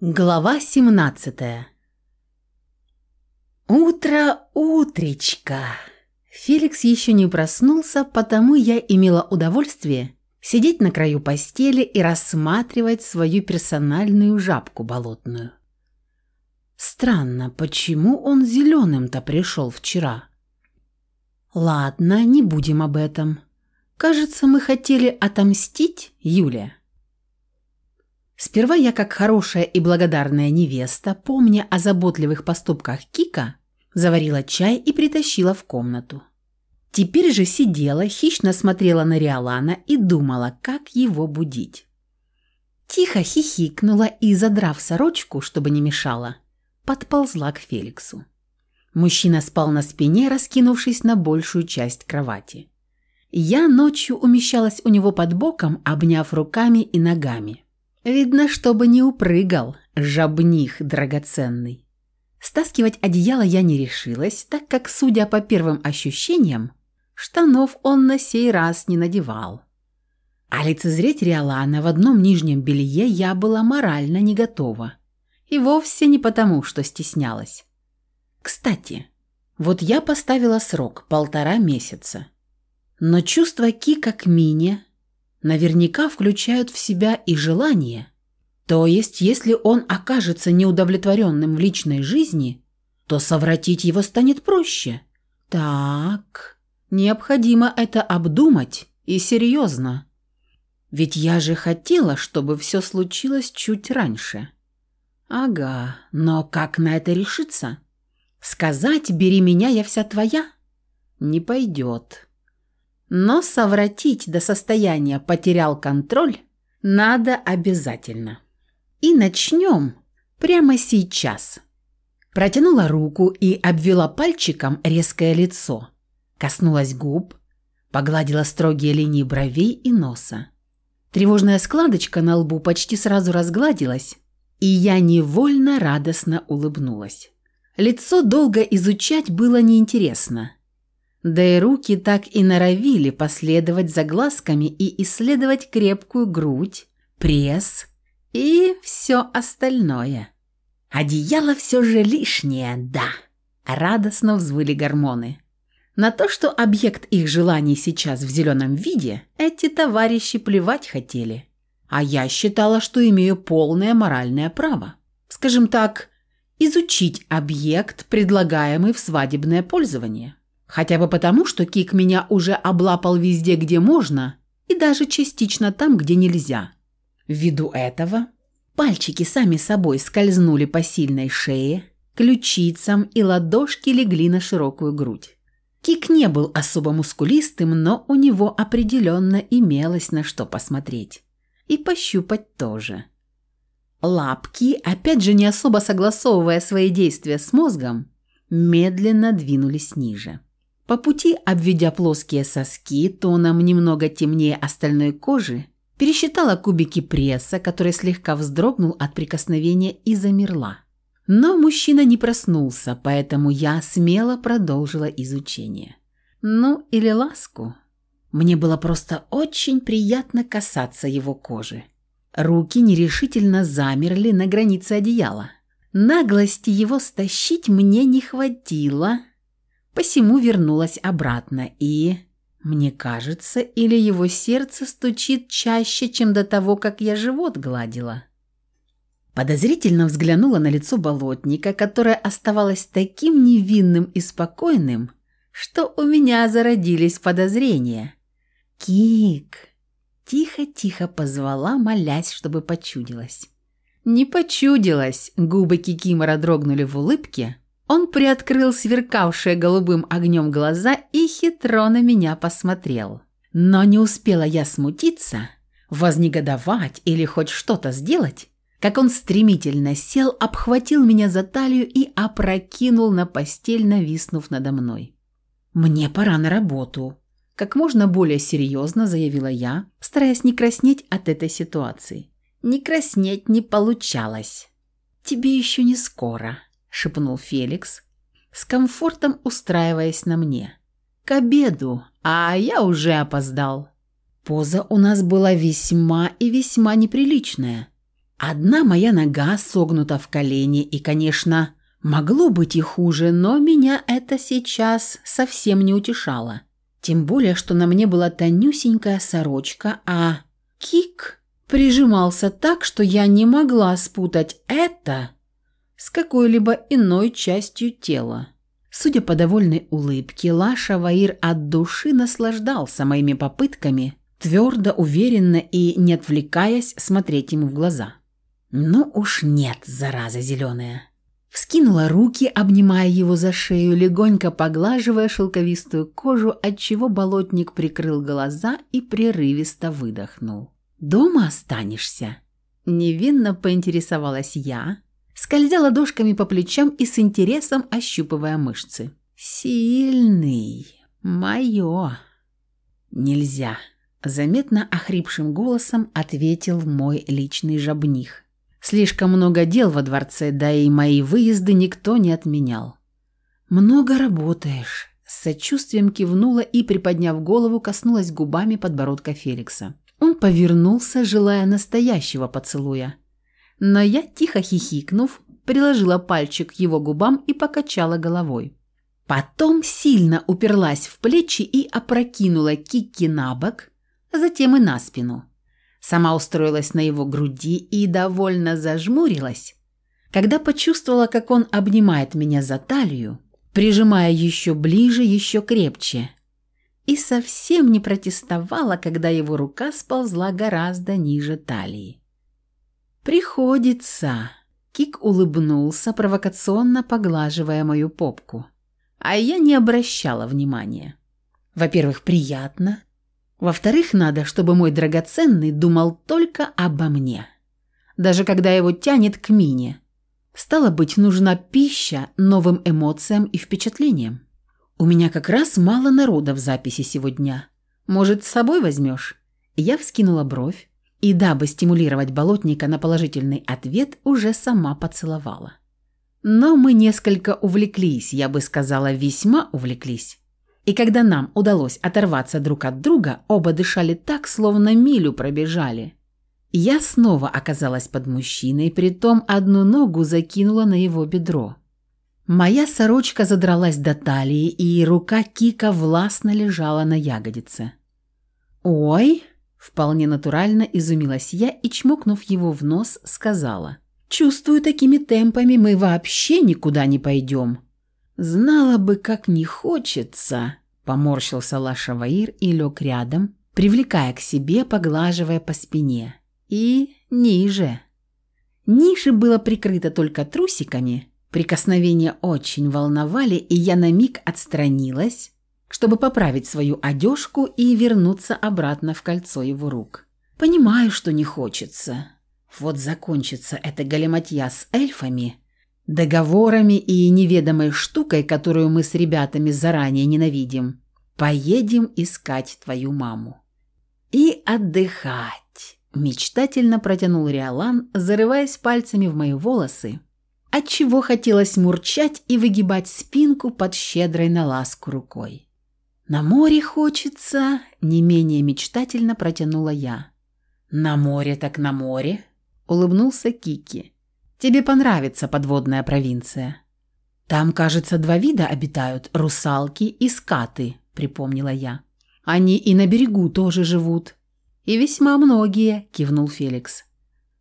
Глава 17 Утро, утречка. Феликс еще не проснулся, потому я имела удовольствие сидеть на краю постели и рассматривать свою персональную жабку болотную. Странно, почему он зеленым-то пришел вчера? Ладно, не будем об этом. Кажется, мы хотели отомстить Юле. Сперва я, как хорошая и благодарная невеста, помня о заботливых поступках Кика, заварила чай и притащила в комнату. Теперь же сидела, хищно смотрела на Риолана и думала, как его будить. Тихо хихикнула и, задрав сорочку, чтобы не мешала, подползла к Феликсу. Мужчина спал на спине, раскинувшись на большую часть кровати. Я ночью умещалась у него под боком, обняв руками и ногами. Видно, чтобы не упрыгал, жабних драгоценный. Стаскивать одеяло я не решилась, так как, судя по первым ощущениям, штанов он на сей раз не надевал. А лицезреть Риолана в одном нижнем белье я была морально не готова. И вовсе не потому, что стеснялась. Кстати, вот я поставила срок – полтора месяца. Но чувства Кика к Мине наверняка включают в себя и желание. То есть, если он окажется неудовлетворенным в личной жизни, то совратить его станет проще. Так, необходимо это обдумать и серьезно. Ведь я же хотела, чтобы все случилось чуть раньше. Ага, но как на это решиться? Сказать «бери меня, я вся твоя» не пойдет. Но совратить до состояния «потерял контроль» надо обязательно. И начнем прямо сейчас. Протянула руку и обвела пальчиком резкое лицо. Коснулась губ, погладила строгие линии бровей и носа. Тревожная складочка на лбу почти сразу разгладилась, и я невольно радостно улыбнулась. Лицо долго изучать было неинтересно – да и руки так и норовили последовать за глазками и исследовать крепкую грудь, пресс и все остальное. Одеяло все же лишнее, да. Радостно взвыли гормоны. На то, что объект их желаний сейчас в зеленом виде, эти товарищи плевать хотели. А я считала, что имею полное моральное право. Скажем так, изучить объект, предлагаемый в свадебное пользование. Хотя бы потому, что Кик меня уже облапал везде, где можно, и даже частично там, где нельзя. Ввиду этого пальчики сами собой скользнули по сильной шее, ключицам и ладошки легли на широкую грудь. Кик не был особо мускулистым, но у него определенно имелось на что посмотреть. И пощупать тоже. Лапки, опять же не особо согласовывая свои действия с мозгом, медленно двинулись ниже. По пути, обведя плоские соски, тоном немного темнее остальной кожи, пересчитала кубики пресса, который слегка вздрогнул от прикосновения и замерла. Но мужчина не проснулся, поэтому я смело продолжила изучение. Ну, или ласку. Мне было просто очень приятно касаться его кожи. Руки нерешительно замерли на границе одеяла. Наглости его стащить мне не хватило, посему вернулась обратно и... Мне кажется, или его сердце стучит чаще, чем до того, как я живот гладила. Подозрительно взглянула на лицо болотника, которое оставалось таким невинным и спокойным, что у меня зародились подозрения. «Кик!» Тихо-тихо позвала, молясь, чтобы почудилась. Не почудилась, губы Кикимора дрогнули в улыбке, он приоткрыл сверкавшие голубым огнем глаза и хитро на меня посмотрел. Но не успела я смутиться, вознегодовать или хоть что-то сделать, как он стремительно сел, обхватил меня за талию и опрокинул на постель, нависнув надо мной. «Мне пора на работу», – как можно более серьезно заявила я, стараясь не краснеть от этой ситуации. Не краснеть не получалось. «Тебе еще не скоро», – шепнул Феликс, с комфортом устраиваясь на мне. «К обеду, а я уже опоздал». Поза у нас была весьма и весьма неприличная. Одна моя нога согнута в колени, и, конечно, могло быть и хуже, но меня это сейчас совсем не утешало. Тем более, что на мне была тонюсенькая сорочка, а кик прижимался так, что я не могла спутать это с какой-либо иной частью тела. Судя по довольной улыбке, Лаша Ваир от души наслаждался моими попытками, твердо, уверенно и не отвлекаясь смотреть ему в глаза. «Ну уж нет, зараза зеленая!» Вскинула руки, обнимая его за шею, легонько поглаживая шелковистую кожу, отчего болотник прикрыл глаза и прерывисто выдохнул. «Дома останешься?» Невинно поинтересовалась я, скользя ладошками по плечам и с интересом ощупывая мышцы. «Сильный! Мое!» «Нельзя!» – заметно охрипшим голосом ответил мой личный жабних. «Слишком много дел во дворце, да и мои выезды никто не отменял». «Много работаешь», – с сочувствием кивнула и, приподняв голову, коснулась губами подбородка Феликса. Он повернулся, желая настоящего поцелуя – но я, тихо хихикнув, приложила пальчик к его губам и покачала головой. Потом сильно уперлась в плечи и опрокинула Кики на бок, затем и на спину. Сама устроилась на его груди и довольно зажмурилась, когда почувствовала, как он обнимает меня за талию, прижимая еще ближе, еще крепче. И совсем не протестовала, когда его рука сползла гораздо ниже талии. «Приходится!» Кик улыбнулся, провокационно поглаживая мою попку. А я не обращала внимания. Во-первых, приятно. Во-вторых, надо, чтобы мой драгоценный думал только обо мне. Даже когда его тянет к мине. Стало быть, нужна пища новым эмоциям и впечатлениям. У меня как раз мало народа в записи сегодня. Может, с собой возьмешь? Я вскинула бровь, и дабы стимулировать болотника на положительный ответ, уже сама поцеловала. Но мы несколько увлеклись, я бы сказала, весьма увлеклись. И когда нам удалось оторваться друг от друга, оба дышали так, словно милю пробежали. Я снова оказалась под мужчиной, притом одну ногу закинула на его бедро. Моя сорочка задралась до талии, и рука Кика властно лежала на ягодице. «Ой!» Вполне натурально изумилась я и, чмокнув его в нос, сказала. «Чувствую, такими темпами мы вообще никуда не пойдем». «Знала бы, как не хочется», – поморщился Лаша Ваир и лег рядом, привлекая к себе, поглаживая по спине. И ниже. Ниже было прикрыто только трусиками. Прикосновения очень волновали, и я на миг отстранилась, чтобы поправить свою одежку и вернуться обратно в кольцо его рук. Понимаю, что не хочется. Вот закончится эта галиматья с эльфами, договорами и неведомой штукой, которую мы с ребятами заранее ненавидим. Поедем искать твою маму. И отдыхать. Мечтательно протянул Риолан, зарываясь пальцами в мои волосы, отчего хотелось мурчать и выгибать спинку под щедрой на ласку рукой. «На море хочется», – не менее мечтательно протянула я. «На море так на море», – улыбнулся Кики. «Тебе понравится подводная провинция». «Там, кажется, два вида обитают – русалки и скаты», – припомнила я. «Они и на берегу тоже живут». «И весьма многие», – кивнул Феликс.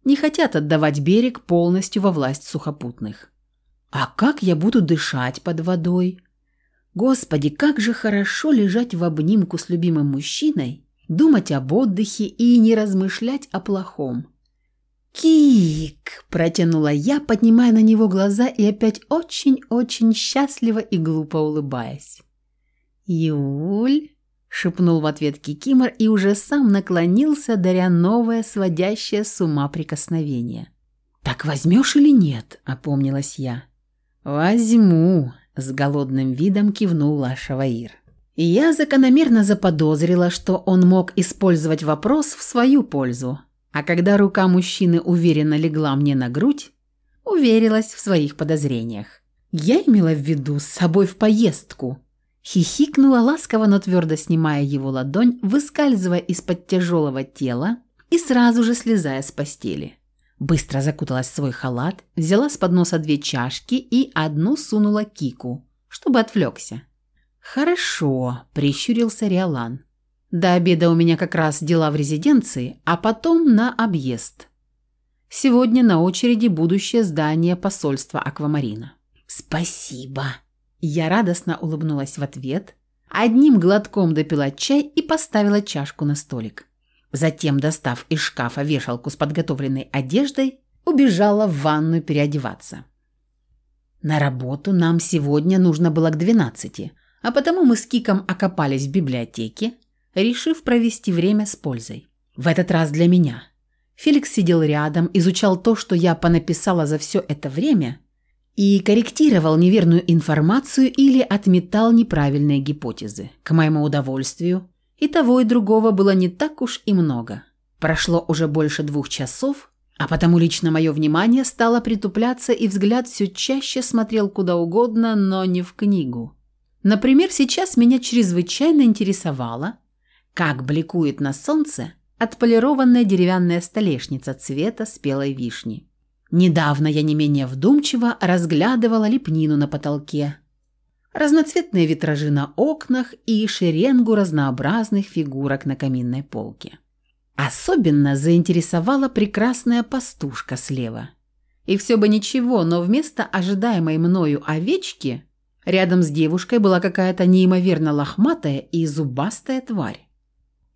«Не хотят отдавать берег полностью во власть сухопутных». «А как я буду дышать под водой?» Господи, как же хорошо лежать в обнимку с любимым мужчиной, думать об отдыхе и не размышлять о плохом. «Кик!» – протянула я, поднимая на него глаза и опять очень-очень счастливо и глупо улыбаясь. «Юль!» – шепнул в ответ Кикимор и уже сам наклонился, даря новое сводящее с ума прикосновение. «Так возьмешь или нет?» – опомнилась я. «Возьму!» С голодным видом кивнул Лашаваир. Я закономерно заподозрила, что он мог использовать вопрос в свою пользу. А когда рука мужчины уверенно легла мне на грудь, уверилась в своих подозрениях. Я имела в виду с собой в поездку. Хихикнула ласково, но твердо снимая его ладонь, выскальзывая из-под тяжелого тела и сразу же слезая с постели. Быстро закуталась в свой халат, взяла с подноса две чашки и одну сунула Кику, чтобы отвлекся. «Хорошо», – прищурился Риолан. «До обеда у меня как раз дела в резиденции, а потом на объезд. Сегодня на очереди будущее здание посольства Аквамарина». «Спасибо!» Я радостно улыбнулась в ответ, одним глотком допила чай и поставила чашку на столик. Затем, достав из шкафа вешалку с подготовленной одеждой, убежала в ванную переодеваться. На работу нам сегодня нужно было к двенадцати, а потому мы с Киком окопались в библиотеке, решив провести время с пользой. В этот раз для меня. Феликс сидел рядом, изучал то, что я понаписала за все это время, и корректировал неверную информацию или отметал неправильные гипотезы. К моему удовольствию, и того, и другого было не так уж и много. Прошло уже больше двух часов, а потому лично мое внимание стало притупляться, и взгляд все чаще смотрел куда угодно, но не в книгу. Например, сейчас меня чрезвычайно интересовало, как бликует на солнце отполированная деревянная столешница цвета спелой вишни. Недавно я не менее вдумчиво разглядывала лепнину на потолке, разноцветные витражи на окнах и шеренгу разнообразных фигурок на каминной полке. Особенно заинтересовала прекрасная пастушка слева. И все бы ничего, но вместо ожидаемой мною овечки рядом с девушкой была какая-то неимоверно лохматая и зубастая тварь.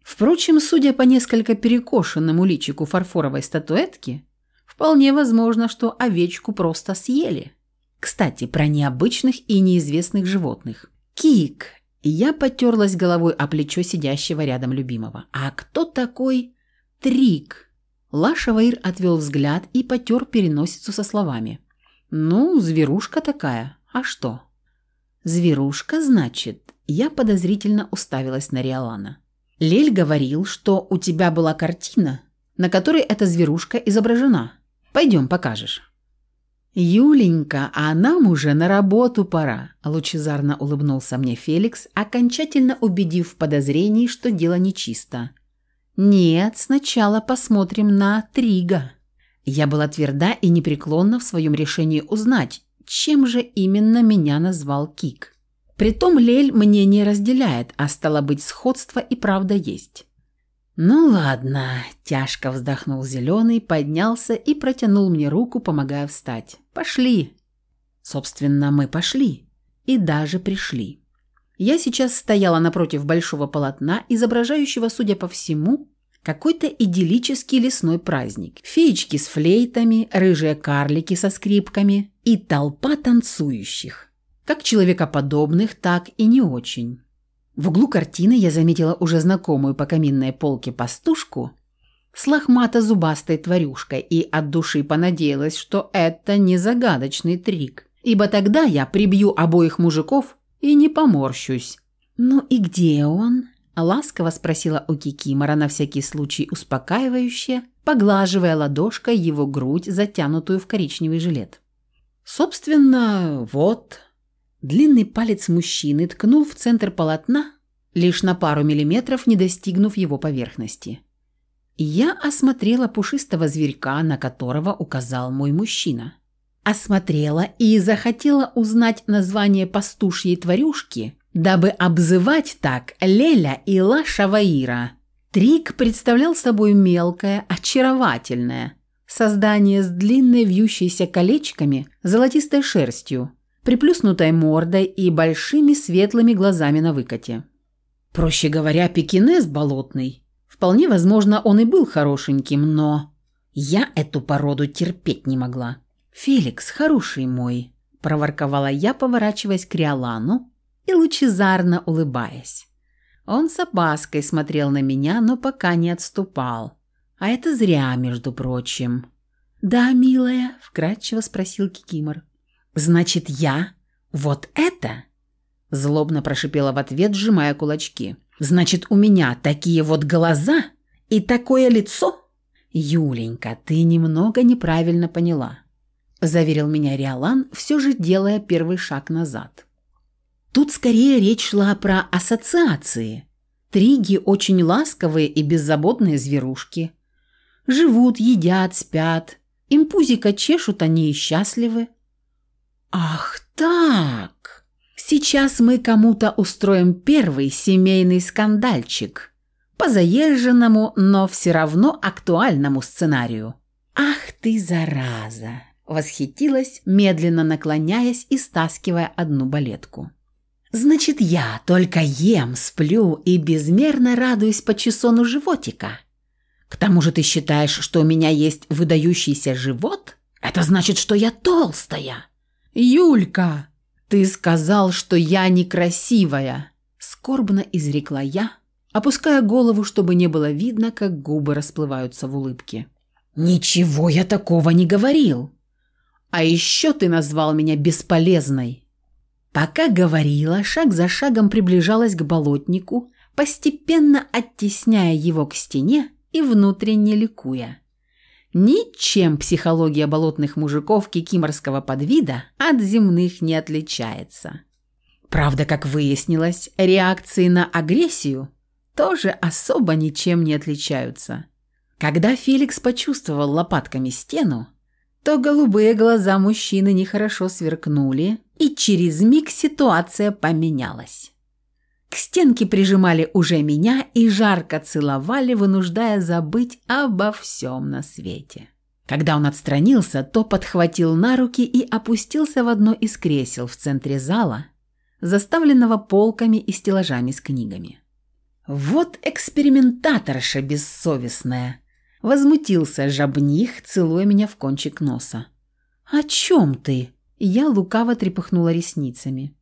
Впрочем, судя по несколько перекошенному личику фарфоровой статуэтки, вполне возможно, что овечку просто съели. Кстати, про необычных и неизвестных животных. Кик. Я потерлась головой о плечо сидящего рядом любимого. А кто такой Трик? Лашаваир отвел взгляд и потер переносицу со словами. «Ну, зверушка такая. А что?» «Зверушка, значит?» Я подозрительно уставилась на Риолана. «Лель говорил, что у тебя была картина, на которой эта зверушка изображена. Пойдем, покажешь». «Юленька, а нам уже на работу пора», – лучезарно улыбнулся мне Феликс, окончательно убедив в подозрении, что дело нечисто. «Нет, сначала посмотрим на Трига». Я была тверда и непреклонна в своем решении узнать, чем же именно меня назвал Кик. Притом Лель мне не разделяет, а стало быть, сходство и правда есть. «Ну ладно», – тяжко вздохнул Зеленый, поднялся и протянул мне руку, помогая встать. «Пошли». Собственно, мы пошли. И даже пришли. Я сейчас стояла напротив большого полотна, изображающего, судя по всему, какой-то идиллический лесной праздник. Феечки с флейтами, рыжие карлики со скрипками и толпа танцующих. Как человекоподобных, так и не очень. В углу картины я заметила уже знакомую по каминной полке пастушку с лохмато-зубастой тварюшкой и от души понадеялась, что это не загадочный трик, ибо тогда я прибью обоих мужиков и не поморщусь. «Ну и где он?» – ласково спросила у Кикимора на всякий случай успокаивающе, поглаживая ладошкой его грудь, затянутую в коричневый жилет. «Собственно, вот», Длинный палец мужчины ткнул в центр полотна, лишь на пару миллиметров не достигнув его поверхности. Я осмотрела пушистого зверька, на которого указал мой мужчина. Осмотрела и захотела узнать название пастушьей тварюшки, дабы обзывать так Леля и Лаша Ваира. Трик представлял собой мелкое, очаровательное создание с длинной вьющейся колечками, золотистой шерстью, приплюснутой мордой и большими светлыми глазами на выкате. Проще говоря, пекинес болотный. Вполне возможно, он и был хорошеньким, но... Я эту породу терпеть не могла. «Феликс, хороший мой», – проворковала я, поворачиваясь к Риолану и лучезарно улыбаясь. Он с опаской смотрел на меня, но пока не отступал. А это зря, между прочим. «Да, милая?» – вкратчиво спросил Кикимор. «Значит, я вот это?» Злобно прошипела в ответ, сжимая кулачки. «Значит, у меня такие вот глаза и такое лицо?» «Юленька, ты немного неправильно поняла», – заверил меня Риолан, все же делая первый шаг назад. Тут скорее речь шла про ассоциации. Триги очень ласковые и беззаботные зверушки. Живут, едят, спят, Им пузико чешут, они и счастливы. Ах так! Сейчас мы кому-то устроим первый семейный скандальчик. По заезженному, но все равно актуальному сценарию. Ах ты, зараза! Восхитилась, медленно наклоняясь и стаскивая одну балетку. «Значит, я только ем, сплю и безмерно радуюсь по чесону животика. К тому же ты считаешь, что у меня есть выдающийся живот? Это значит, что я толстая». «Юлька, ты сказал, что я некрасивая», – скорбно изрекла я, опуская голову, чтобы не было видно, как губы расплываются в улыбке. «Ничего я такого не говорил. А еще ты назвал меня бесполезной». Пока говорила, шаг за шагом приближалась к болотнику, постепенно оттесняя его к стене и внутренне ликуя. Ничем психология болотных мужиков кикиморского подвида от земных не отличается. Правда, как выяснилось, реакции на агрессию тоже особо ничем не отличаются. Когда Феликс почувствовал лопатками стену, то голубые глаза мужчины нехорошо сверкнули, и через миг ситуация поменялась. К стенке прижимали уже меня и жарко целовали, вынуждая забыть обо всем на свете. Когда он отстранился, то подхватил на руки и опустился в одно из кресел в центре зала, заставленного полками и стеллажами с книгами. «Вот экспериментаторша бессовестная!» Возмутился жабних, целуя меня в кончик носа. «О чем ты?» Я лукаво трепыхнула ресницами.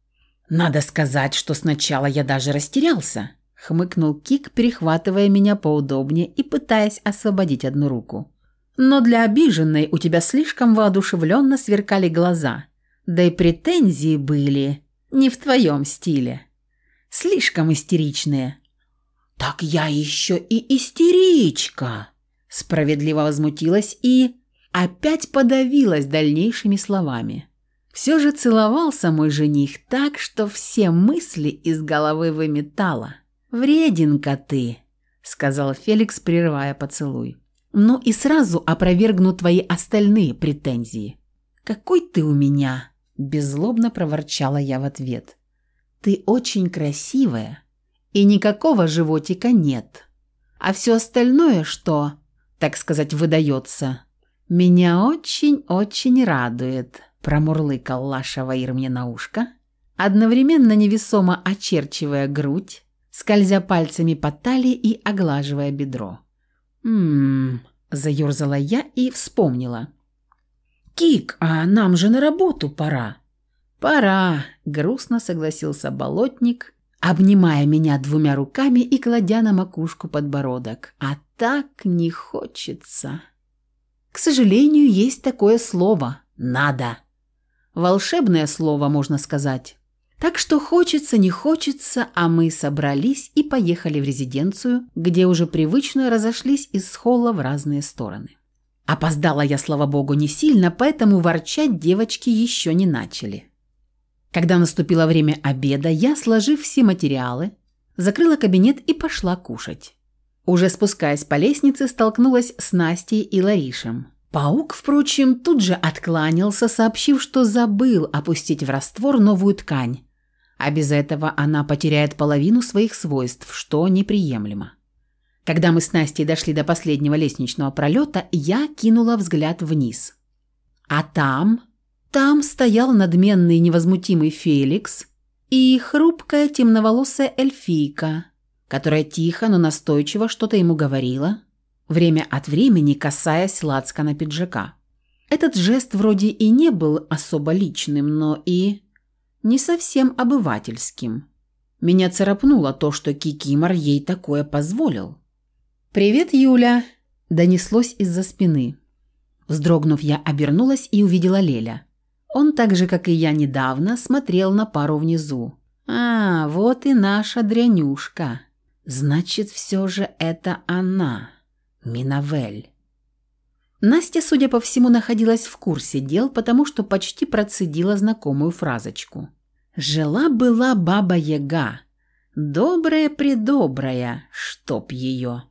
«Надо сказать, что сначала я даже растерялся», — хмыкнул Кик, перехватывая меня поудобнее и пытаясь освободить одну руку. «Но для обиженной у тебя слишком воодушевленно сверкали глаза, да и претензии были не в твоем стиле. Слишком истеричные». «Так я еще и истеричка!» Справедливо возмутилась и опять подавилась дальнейшими словами. Все же целовался мой жених так, что все мысли из головы выметало. «Вреденка ты», — сказал Феликс, прерывая поцелуй. «Ну и сразу опровергну твои остальные претензии». «Какой ты у меня?» – беззлобно проворчала я в ответ. «Ты очень красивая, и никакого животика нет. А все остальное, что так сказать, выдается. «Меня очень-очень радует», – промурлыкал Лаша Ваир мне на ушко, одновременно невесомо очерчивая грудь, скользя пальцами по талии и оглаживая бедро. «Ммм», – заерзала я и вспомнила. «Кик, а нам же на работу пора». «Пора», – грустно согласился болотник, обнимая меня двумя руками и кладя на макушку подбородок. «А так не хочется». К сожалению, есть такое слово «надо». Волшебное слово, можно сказать. Так что хочется, не хочется, а мы собрались и поехали в резиденцию, где уже привычно разошлись из холла в разные стороны. Опоздала я, слава богу, не сильно, поэтому ворчать девочки еще не начали. Когда наступило время обеда, я, сложив все материалы, закрыла кабинет и пошла кушать. Уже спускаясь по лестнице, столкнулась с Настей и Ларишем. Паук, впрочем, тут же откланялся, сообщив, что забыл опустить в раствор новую ткань, а без этого она потеряет половину своих свойств, что неприемлемо. Когда мы с Настей дошли до последнего лестничного пролета, я кинула взгляд вниз. А там там стоял надменный невозмутимый Феликс и хрупкая темноволосая эльфийка, которая тихо, но настойчиво что-то ему говорила, время от времени касаясь лацкана пиджака. Этот жест вроде и не был особо личным, но и не совсем обывательским. Меня царапнуло то, что Кикимор ей такое позволил. «Привет, Юля!» – донеслось из-за спины. Вздрогнув, я обернулась и увидела Леля. Он так же, как и я недавно, смотрел на пару внизу. «А, вот и наша дрянюшка. Значит, все же это она, Минавель». Настя, судя по всему, находилась в курсе дел, потому что почти процедила знакомую фразочку. «Жила-была баба-яга, добрая-предобрая, чтоб ее».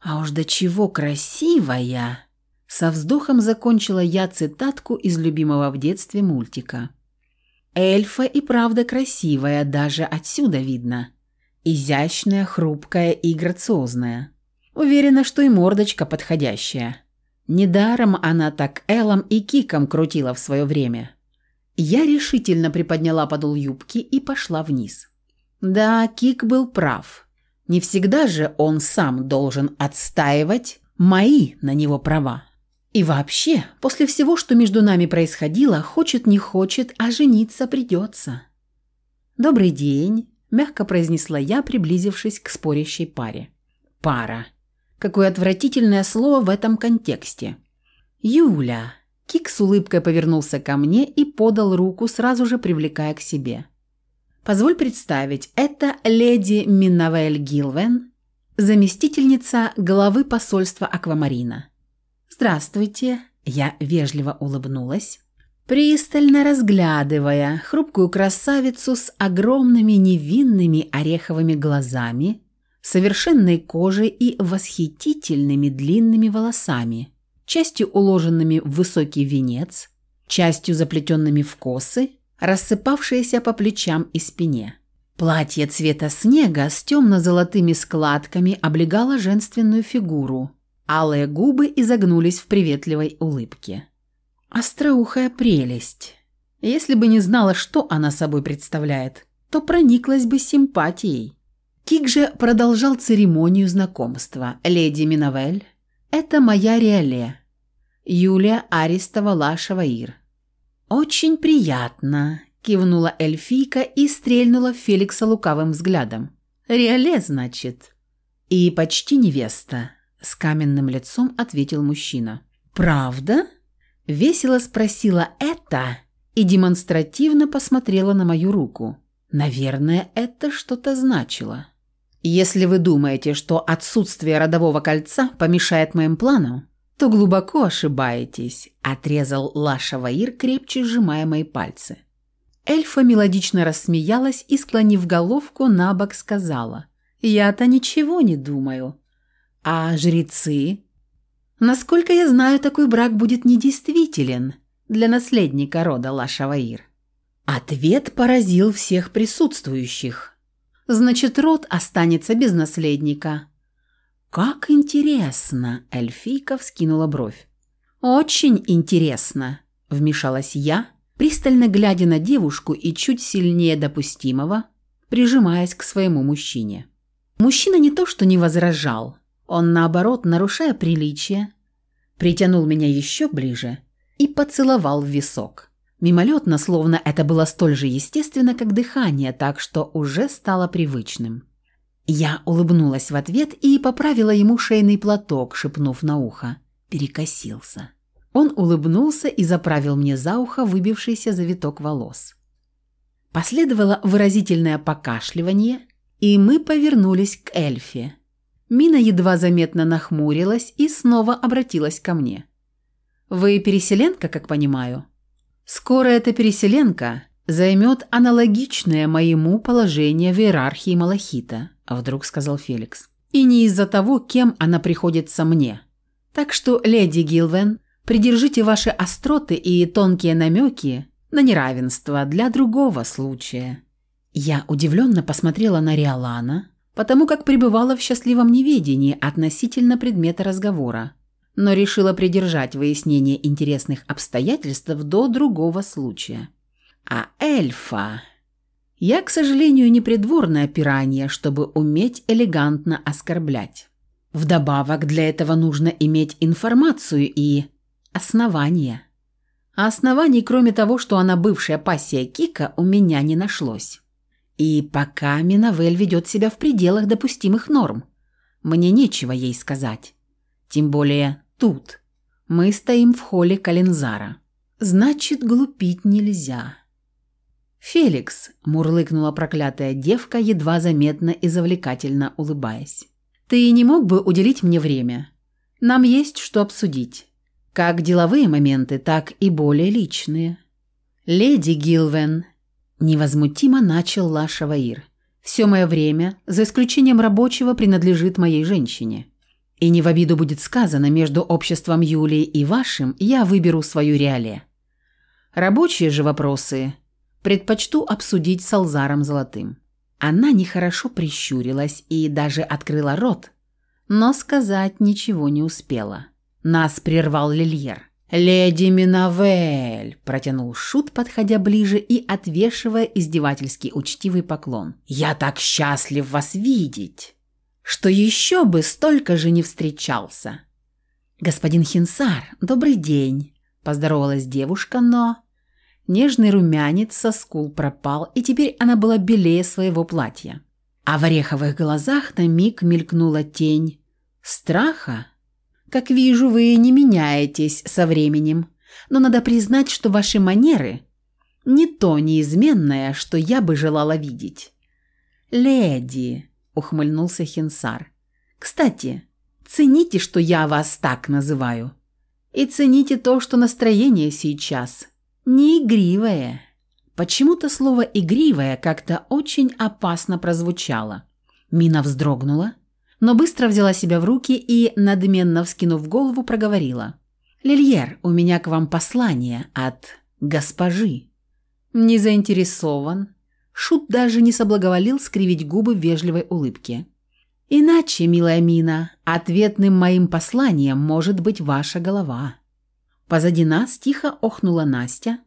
«А уж до чего красивая!» Со вздохом закончила я цитатку из любимого в детстве мультика. Эльфа и правда красивая, даже отсюда видно. Изящная, хрупкая и грациозная. Уверена, что и мордочка подходящая. Недаром она так Элом и Киком крутила в свое время. Я решительно приподняла подол юбки и пошла вниз. Да, Кик был прав. Не всегда же он сам должен отстаивать мои на него права. И вообще, после всего, что между нами происходило, хочет не хочет, а жениться придется. «Добрый день», – мягко произнесла я, приблизившись к спорящей паре. «Пара. Какое отвратительное слово в этом контексте». «Юля». Кик с улыбкой повернулся ко мне и подал руку, сразу же привлекая к себе. «Позволь представить, это леди Миннавель Гилвен, заместительница главы посольства Аквамарина». «Здравствуйте!» Я вежливо улыбнулась, пристально разглядывая хрупкую красавицу с огромными невинными ореховыми глазами, совершенной кожей и восхитительными длинными волосами, частью уложенными в высокий венец, частью заплетенными в косы, рассыпавшиеся по плечам и спине. Платье цвета снега с темно-золотыми складками облегало женственную фигуру – Алые губы изогнулись в приветливой улыбке. Остроухая прелесть. Если бы не знала, что она собой представляет, то прониклась бы симпатией. Кик же продолжал церемонию знакомства. «Леди Миновель, это моя Риоле. Юлия Аристова Лашева-Ир». «Очень приятно», – кивнула эльфийка и стрельнула Феликса лукавым взглядом. «Риоле, значит?» «И почти невеста», с каменным лицом ответил мужчина. «Правда?» Весело спросила это и демонстративно посмотрела на мою руку. Наверное, это что-то значило. Если вы думаете, что отсутствие родового кольца помешает моим планам, то глубоко ошибаетесь, отрезал Лаша Ваир, крепче сжимая мои пальцы. Эльфа мелодично рассмеялась и, склонив головку, на бок сказала, «Я-то ничего не думаю. А жрецы? Насколько я знаю, такой брак будет недействителен для наследника рода Лашаваир. Ответ поразил всех присутствующих. Значит, род останется без наследника. Как интересно, эльфийка вскинула бровь. Очень интересно, вмешалась я, пристально глядя на девушку и чуть сильнее допустимого, прижимаясь к своему мужчине. Мужчина не то что не возражал, он, наоборот, нарушая приличие, притянул меня еще ближе и поцеловал в висок. Мимолетно, словно это было столь же естественно, как дыхание, так что уже стало привычным. Я улыбнулась в ответ и поправила ему шейный платок, шепнув на ухо. Перекосился. Он улыбнулся и заправил мне за ухо выбившийся завиток волос. Последовало выразительное покашливание, и мы повернулись к эльфе. Мина едва заметно нахмурилась и снова обратилась ко мне. «Вы переселенка, как понимаю?» «Скоро эта переселенка займет аналогичное моему положение в иерархии Малахита», вдруг сказал Феликс. «И не из-за того, кем она приходится мне. Так что, леди Гилвен, придержите ваши остроты и тонкие намеки на неравенство для другого случая». Я удивленно посмотрела на Риолана, потому как пребывала в счастливом неведении относительно предмета разговора, но решила придержать выяснение интересных обстоятельств до другого случая. А эльфа... Я, к сожалению, не придворная пиранья, чтобы уметь элегантно оскорблять. Вдобавок, для этого нужно иметь информацию и основания. А оснований, кроме того, что она бывшая пассия Кика, у меня не нашлось. И пока Миновель ведет себя в пределах допустимых норм. Мне нечего ей сказать. Тем более тут. Мы стоим в холле Калензара. Значит, глупить нельзя. «Феликс», – мурлыкнула проклятая девка, едва заметно и завлекательно улыбаясь. «Ты не мог бы уделить мне время? Нам есть что обсудить. Как деловые моменты, так и более личные». «Леди Гилвен», Невозмутимо начал Лаша Ваир. «Все мое время, за исключением рабочего, принадлежит моей женщине. И не в обиду будет сказано, между обществом Юлии и вашим я выберу свою реале. Рабочие же вопросы предпочту обсудить с Алзаром Золотым. Она нехорошо прищурилась и даже открыла рот, но сказать ничего не успела. Нас прервал Лильер. «Леди Минавель!» – протянул Шут, подходя ближе и отвешивая издевательский учтивый поклон. «Я так счастлив вас видеть, что еще бы столько же не встречался!» «Господин Хинсар, добрый день!» – поздоровалась девушка, но Нежный румянец со скул пропал, и теперь она была белее своего платья. А в ореховых глазах на миг мелькнула тень страха. «Как вижу, вы не меняетесь со временем, но надо признать, что ваши манеры не то неизменное, что я бы желала видеть». «Леди», — ухмыльнулся Хинсар, — «кстати, цените, что я вас так называю, и цените то, что настроение сейчас» Не игривое. Почему-то слово «игривое» как-то очень опасно прозвучало. Мина вздрогнула, но быстро взяла себя в руки и, надменно вскинув голову, проговорила. «Лильер, у меня к вам послание от госпожи». «Не заинтересован». Шут даже не соблаговолил скривить губы в вежливой улыбке. «Иначе, милая Мина, ответным моим посланием может быть ваша голова». Позади нас тихо охнула Настя,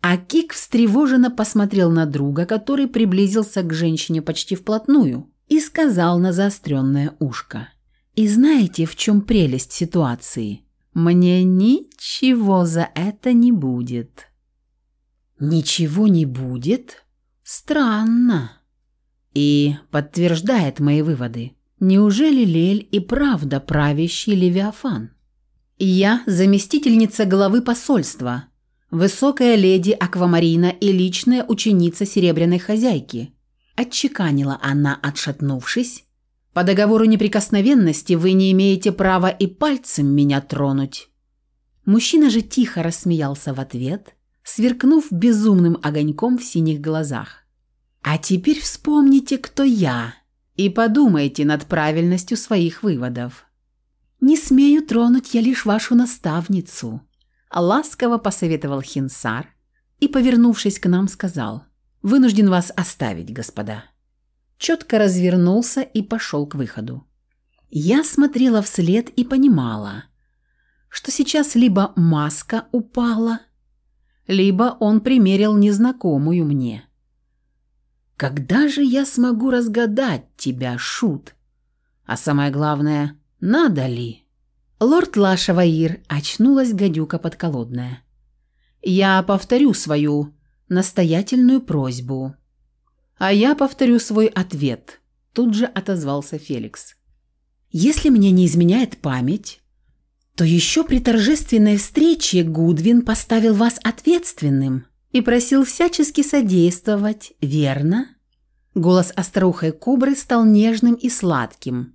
а Кик встревоженно посмотрел на друга, который приблизился к женщине почти вплотную и сказал на заостренное ушко. «И знаете, в чем прелесть ситуации? Мне ничего за это не будет». «Ничего не будет? Странно». И подтверждает мои выводы. Неужели Лель и правда правящий Левиафан? «Я заместительница главы посольства, высокая леди Аквамарина и личная ученица серебряной хозяйки», отчеканила она, отшатнувшись. «По договору неприкосновенности вы не имеете права и пальцем меня тронуть». Мужчина же тихо рассмеялся в ответ, сверкнув безумным огоньком в синих глазах. «А теперь вспомните, кто я, и подумайте над правильностью своих выводов». «Не смею тронуть я лишь вашу наставницу», – ласково посоветовал Хинсар и, повернувшись к нам, сказал, «Вынужден вас оставить, господа». Четко развернулся и пошел к выходу. Я смотрела вслед и понимала, что сейчас либо маска упала, либо он примерил незнакомую мне. «Когда же я смогу разгадать тебя, Шут?» А самое главное – надо ли? Лорд Лашаваир очнулась гадюка подколодная. Я повторю свою настоятельную просьбу. А я повторю свой ответ. Тут же отозвался Феликс. Если мне не изменяет память, то еще при торжественной встрече Гудвин поставил вас ответственным и просил всячески содействовать, верно? Голос острухой кобры стал нежным и сладким,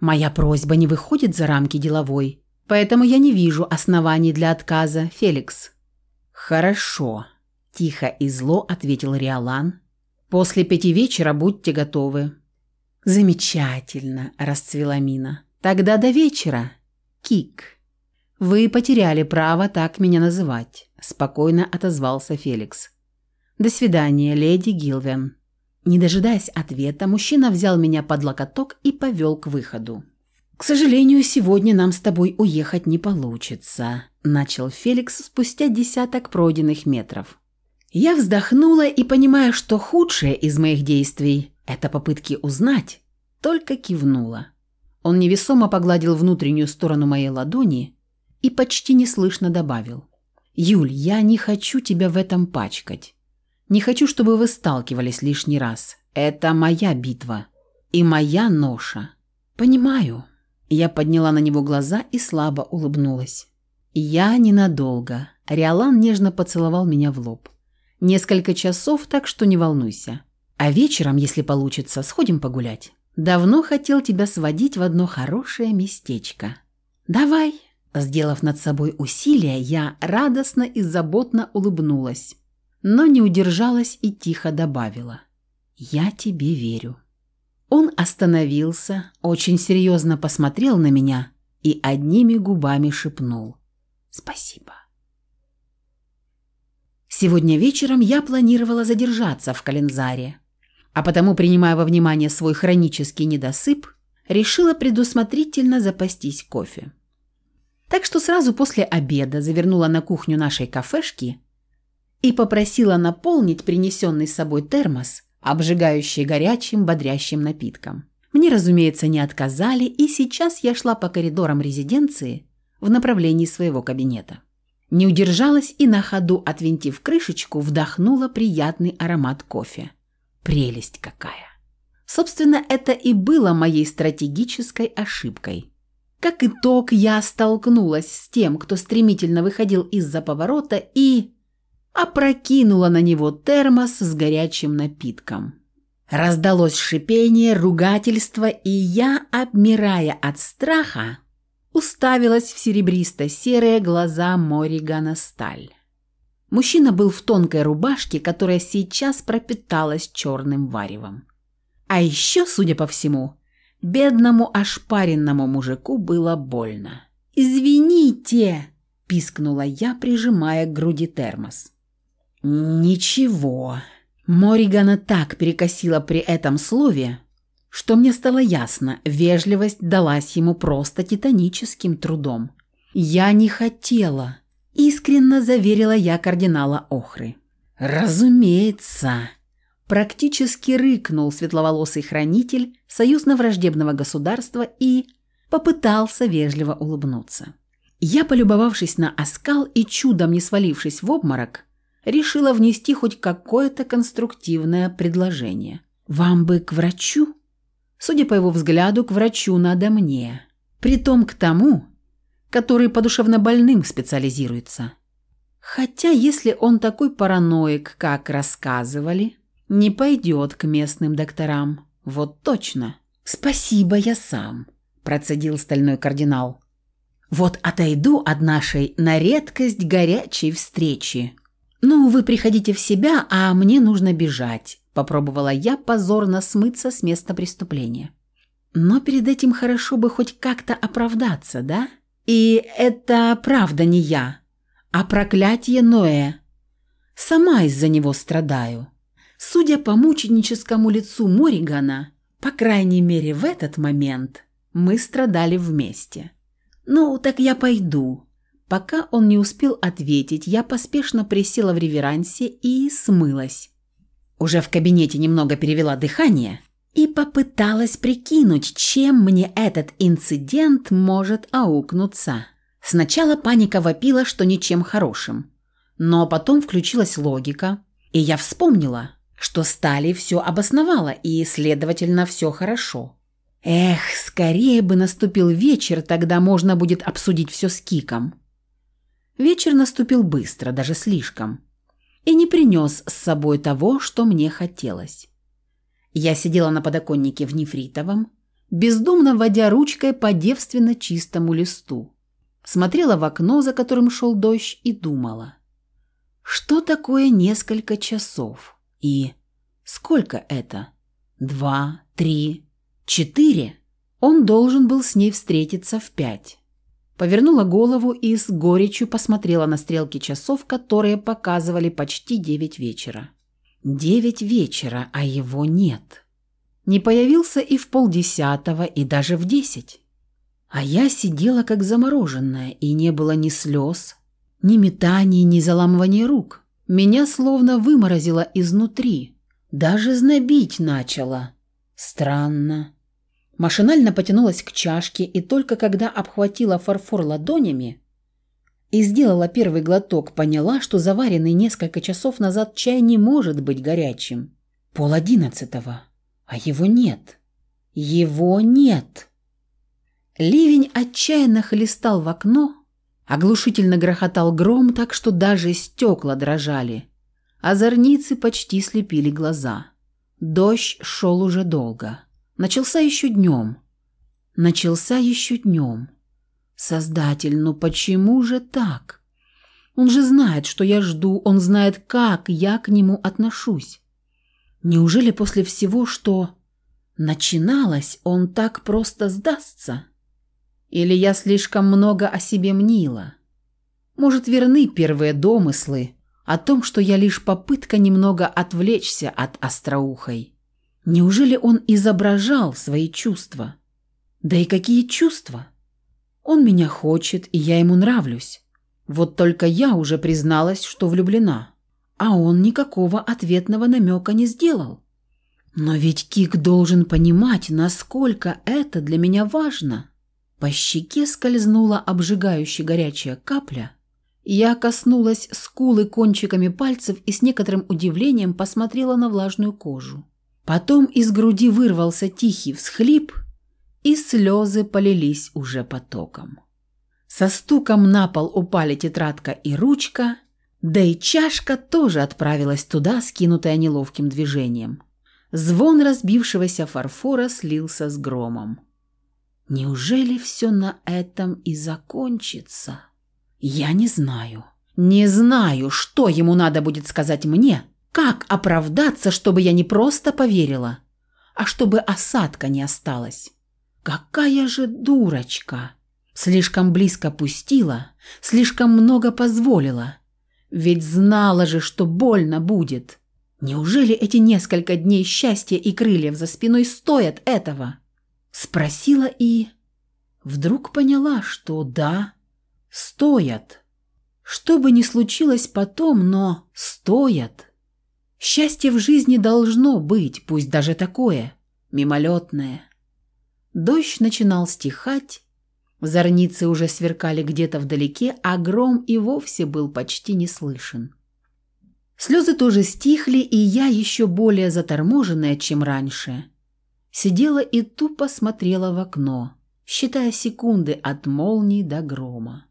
Моя просьба не выходит за рамки деловой, поэтому я не вижу оснований для отказа, Феликс». «Хорошо», – тихо и зло ответил Риолан. «После пяти вечера будьте готовы». «Замечательно», – расцвела Мина. «Тогда до вечера, Кик». «Вы потеряли право так меня называть», – спокойно отозвался Феликс. «До свидания, леди Гилвен». Не дожидаясь ответа, мужчина взял меня под локоток и повел к выходу. «К сожалению, сегодня нам с тобой уехать не получится», – начал Феликс спустя десяток пройденных метров. Я вздохнула и, понимая, что худшее из моих действий – это попытки узнать, только кивнула. Он невесомо погладил внутреннюю сторону моей ладони и почти неслышно добавил. «Юль, я не хочу тебя в этом пачкать. Не хочу, чтобы вы сталкивались лишний раз. Это моя битва. И моя ноша. Понимаю. Я подняла на него глаза и слабо улыбнулась. Я ненадолго. Риолан нежно поцеловал меня в лоб. Несколько часов, так что не волнуйся. А вечером, если получится, сходим погулять. Давно хотел тебя сводить в одно хорошее местечко. Давай. Сделав над собой усилие, я радостно и заботно улыбнулась но не удержалась и тихо добавила. «Я тебе верю». Он остановился, очень серьезно посмотрел на меня и одними губами шепнул «Спасибо». Сегодня вечером я планировала задержаться в Калензаре, а потому, принимая во внимание свой хронический недосып, решила предусмотрительно запастись кофе. Так что сразу после обеда завернула на кухню нашей кафешки и попросила наполнить принесенный с собой термос, обжигающий горячим, бодрящим напитком. Мне, разумеется, не отказали, и сейчас я шла по коридорам резиденции в направлении своего кабинета. Не удержалась и на ходу, отвинтив крышечку, вдохнула приятный аромат кофе. Прелесть какая! Собственно, это и было моей стратегической ошибкой. Как итог, я столкнулась с тем, кто стремительно выходил из-за поворота и опрокинула на него термос с горячим напитком. Раздалось шипение, ругательство, и я, обмирая от страха, уставилась в серебристо-серые глаза Моригана Сталь. Мужчина был в тонкой рубашке, которая сейчас пропиталась черным варевом. А еще, судя по всему, бедному ошпаренному мужику было больно. «Извините!» – пискнула я, прижимая к груди термос. «Ничего». Моригана так перекосила при этом слове, что мне стало ясно, вежливость далась ему просто титаническим трудом. «Я не хотела», – искренне заверила я кардинала Охры. «Разумеется», – практически рыкнул светловолосый хранитель союзно-враждебного государства и попытался вежливо улыбнуться. Я, полюбовавшись на оскал и чудом не свалившись в обморок, решила внести хоть какое-то конструктивное предложение. «Вам бы к врачу?» Судя по его взгляду, к врачу надо мне. Притом к тому, который по душевнобольным специализируется. Хотя, если он такой параноик, как рассказывали, не пойдет к местным докторам. Вот точно. «Спасибо, я сам», – процедил стальной кардинал. «Вот отойду от нашей на редкость горячей встречи. Ну, вы приходите в себя, а мне нужно бежать. Попробовала я позорно смыться с места преступления. Но перед этим хорошо бы хоть как-то оправдаться, да? И это правда не я, а проклятие Ноэ. Сама из-за него страдаю. Судя по мученическому лицу Моригана, по крайней мере в этот момент, мы страдали вместе. «Ну, так я пойду». Пока он не успел ответить, я поспешно присела в реверансе и смылась. Уже в кабинете немного перевела дыхание и попыталась прикинуть, чем мне этот инцидент может аукнуться. Сначала паника вопила, что ничем хорошим. Но потом включилась логика, и я вспомнила, что Стали все обосновала, и, следовательно, все хорошо. Эх, скорее бы наступил вечер, тогда можно будет обсудить все с Киком. Вечер наступил быстро, даже слишком и не принес с собой того, что мне хотелось. Я сидела на подоконнике в нефритовом, бездумно водя ручкой по девственно чистому листу. Смотрела в окно, за которым шел дождь, и думала. Что такое несколько часов? И сколько это? Два, три, четыре? Он должен был с ней встретиться в пять. Повернула голову и с горечью посмотрела на стрелки часов, которые показывали почти девять вечера. Девять вечера, а его нет. Не появился и в полдесятого, и даже в десять. А я сидела как замороженная, и не было ни слез, ни метаний, ни заламывания рук. Меня словно выморозило изнутри. Даже знобить начало. Странно. Машинально потянулась к чашке и только когда обхватила фарфор ладонями и сделала первый глоток, поняла, что заваренный несколько часов назад чай не может быть горячим. Пол одиннадцатого. А его нет. Его нет. Ливень отчаянно хлестал в окно, оглушительно грохотал гром так, что даже стекла дрожали, а зорницы почти слепили глаза. Дождь шел уже долго. Начался еще днем. Начался еще днем. Создатель, ну почему же так? Он же знает, что я жду, он знает, как я к нему отношусь. Неужели после всего, что... Начиналось, он так просто сдастся? Или я слишком много о себе мнила? Может, верны первые домыслы о том, что я лишь попытка немного отвлечься от остроухой? Неужели он изображал свои чувства? Да и какие чувства? Он меня хочет, и я ему нравлюсь. Вот только я уже призналась, что влюблена. А он никакого ответного намека не сделал. Но ведь Кик должен понимать, насколько это для меня важно. По щеке скользнула обжигающая горячая капля. Я коснулась скулы кончиками пальцев и с некоторым удивлением посмотрела на влажную кожу. Потом из груди вырвался тихий всхлип, и слезы полились уже потоком. Со стуком на пол упали тетрадка и ручка, да и чашка тоже отправилась туда, скинутая неловким движением. Звон разбившегося фарфора слился с громом. Неужели все на этом и закончится? Я не знаю. Не знаю, что ему надо будет сказать мне, как оправдаться, чтобы я не просто поверила, а чтобы осадка не осталась. Какая же дурочка! Слишком близко пустила, слишком много позволила. Ведь знала же, что больно будет. Неужели эти несколько дней счастья и крыльев за спиной стоят этого? Спросила и... Вдруг поняла, что да, стоят. Что бы ни случилось потом, но стоят. Счастье в жизни должно быть, пусть даже такое, мимолетное. Дождь начинал стихать, зорницы уже сверкали где-то вдалеке, а гром и вовсе был почти не слышен. Слезы тоже стихли, и я, еще более заторможенная, чем раньше, сидела и тупо смотрела в окно, считая секунды от молнии до грома.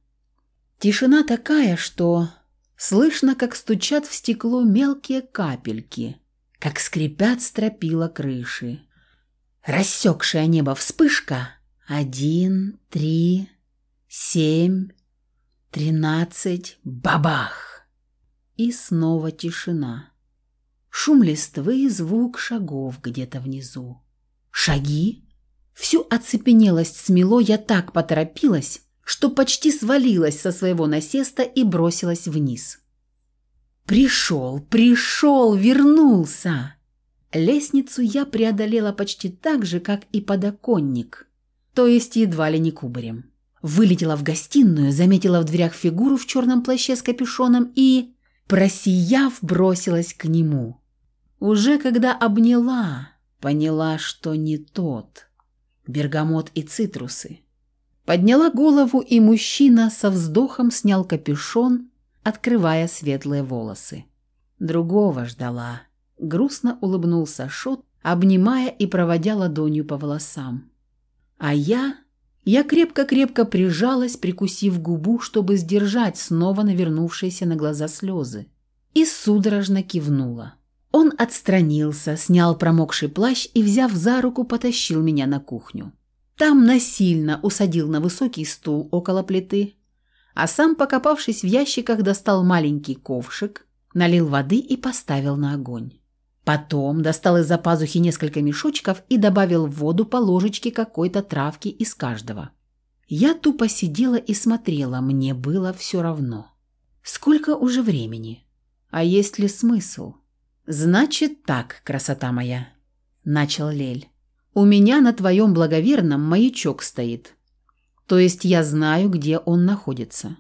Тишина такая, что слышно, как стучат в стекло мелкие капельки, как скрипят стропила крыши. Рассекшая небо вспышка — один, три, семь, тринадцать, бабах! И снова тишина. Шум листвы и звук шагов где-то внизу. Шаги? Всю оцепенелость смело, я так поторопилась, что почти свалилась со своего насеста и бросилась вниз. «Пришел, пришел, вернулся!» Лестницу я преодолела почти так же, как и подоконник, то есть едва ли не кубарем. Вылетела в гостиную, заметила в дверях фигуру в черном плаще с капюшоном и, просияв, бросилась к нему. Уже когда обняла, Поняла, что не тот. Бергамот и цитрусы. Подняла голову, и мужчина со вздохом снял капюшон, открывая светлые волосы. Другого ждала. Грустно улыбнулся Шот, обнимая и проводя ладонью по волосам. А я... Я крепко-крепко прижалась, прикусив губу, чтобы сдержать снова навернувшиеся на глаза слезы. И судорожно кивнула. Он отстранился, снял промокший плащ и, взяв за руку, потащил меня на кухню. Там насильно усадил на высокий стул около плиты, а сам, покопавшись в ящиках, достал маленький ковшик, налил воды и поставил на огонь. Потом достал из-за пазухи несколько мешочков и добавил в воду по ложечке какой-то травки из каждого. Я тупо сидела и смотрела, мне было все равно. Сколько уже времени? А есть ли смысл? «Значит так, красота моя», — начал Лель. «У меня на твоем благоверном маячок стоит. То есть я знаю, где он находится.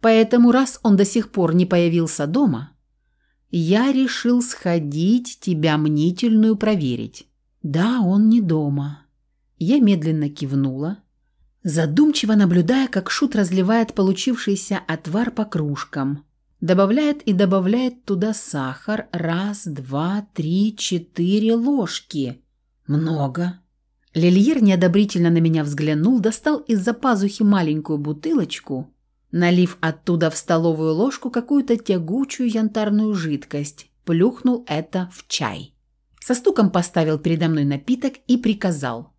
Поэтому, раз он до сих пор не появился дома, я решил сходить тебя мнительную проверить. Да, он не дома». Я медленно кивнула, задумчиво наблюдая, как Шут разливает получившийся отвар по кружкам, Добавляет и добавляет туда сахар. Раз, два, три, четыре ложки. Много. Лильер неодобрительно на меня взглянул, достал из-за пазухи маленькую бутылочку, налив оттуда в столовую ложку какую-то тягучую янтарную жидкость, плюхнул это в чай. Со стуком поставил передо мной напиток и приказал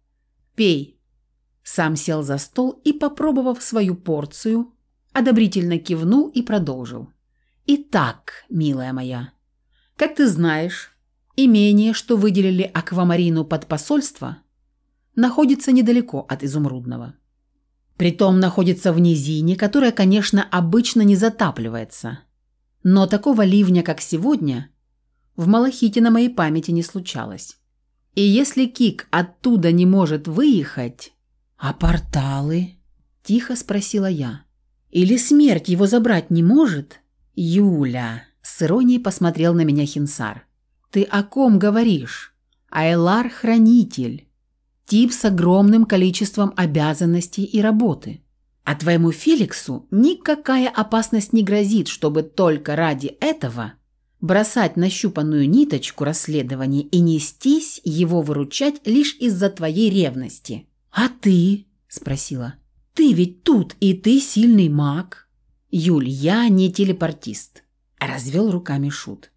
«Пей». Сам сел за стол и, попробовав свою порцию, одобрительно кивнул и продолжил. Итак, милая моя, как ты знаешь, Имение, что выделили аквамарину под посольство, находится недалеко от Изумрудного. Притом находится в низине, которая, конечно, обычно не затапливается. Но такого ливня, как сегодня, в Малахите на моей памяти не случалось. И если Кик оттуда не может выехать... «А порталы?» – тихо спросила я. «Или смерть его забрать не может?» «Юля!» – с иронией посмотрел на меня Хинсар. «Ты о ком говоришь? Айлар – хранитель. Тип с огромным количеством обязанностей и работы. А твоему Феликсу никакая опасность не грозит, чтобы только ради этого бросать нащупанную ниточку расследования и нестись его выручать лишь из-за твоей ревности. «А ты?» – спросила. «Ты ведь тут, и ты сильный маг». «Юль, я не телепортист», – развел руками Шут.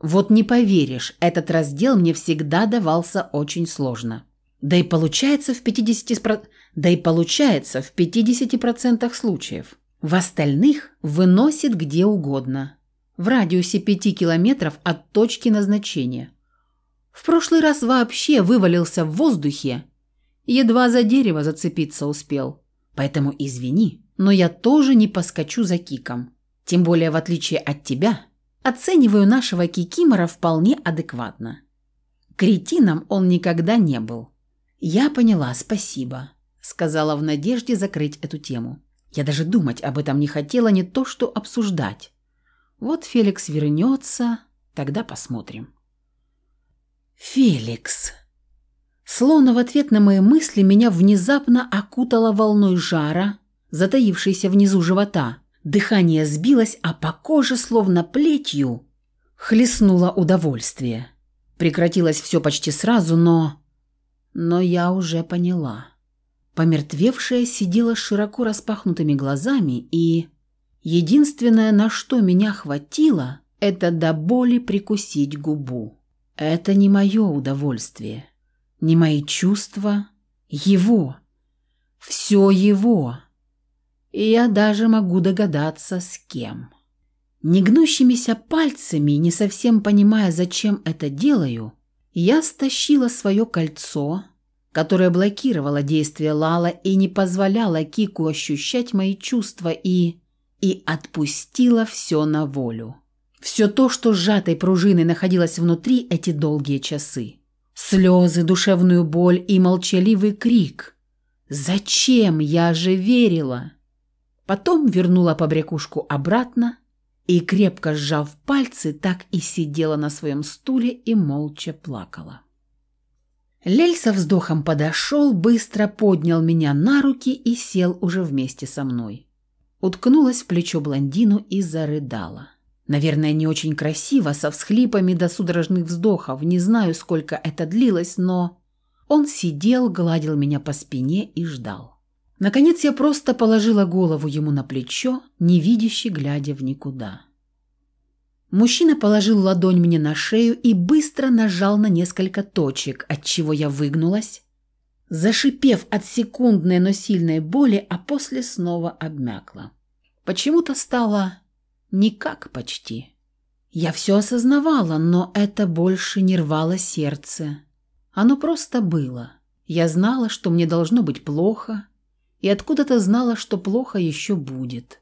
«Вот не поверишь, этот раздел мне всегда давался очень сложно. Да и получается в 50%, да и получается в 50% случаев. В остальных выносит где угодно в радиусе пяти километров от точки назначения. В прошлый раз вообще вывалился в воздухе, едва за дерево зацепиться успел. Поэтому извини, но я тоже не поскочу за киком. Тем более, в отличие от тебя, оцениваю нашего кикимора вполне адекватно. Кретином он никогда не был. Я поняла, спасибо, сказала в надежде закрыть эту тему. Я даже думать об этом не хотела, не то что обсуждать. Вот Феликс вернется, тогда посмотрим. Феликс. Словно в ответ на мои мысли меня внезапно окутало волной жара, затаившейся внизу живота. Дыхание сбилось, а по коже, словно плетью, хлестнуло удовольствие. Прекратилось все почти сразу, но... Но я уже поняла. Помертвевшая сидела широко распахнутыми глазами и... Единственное, на что меня хватило, это до боли прикусить губу. Это не мое удовольствие, не мои чувства, его. Все его. И я даже могу догадаться, с кем. Негнущимися пальцами, не совсем понимая, зачем это делаю, я стащила свое кольцо, которое блокировало действие Лала и не позволяло Кику ощущать мои чувства и и отпустила все на волю. Все то, что сжатой пружиной находилось внутри эти долгие часы. Слезы, душевную боль и молчаливый крик. «Зачем? Я же верила!» Потом вернула побрякушку обратно и, крепко сжав пальцы, так и сидела на своем стуле и молча плакала. Лель со вздохом подошел, быстро поднял меня на руки и сел уже вместе со мной уткнулась в плечо блондину и зарыдала. Наверное, не очень красиво, со всхлипами до судорожных вздохов, не знаю, сколько это длилось, но... Он сидел, гладил меня по спине и ждал. Наконец я просто положила голову ему на плечо, невидяще глядя в никуда. Мужчина положил ладонь мне на шею и быстро нажал на несколько точек, от чего я выгнулась, зашипев от секундной, но сильной боли, а после снова обмякла. Почему-то стало никак почти. Я все осознавала, но это больше не рвало сердце. Оно просто было. Я знала, что мне должно быть плохо, и откуда-то знала, что плохо еще будет.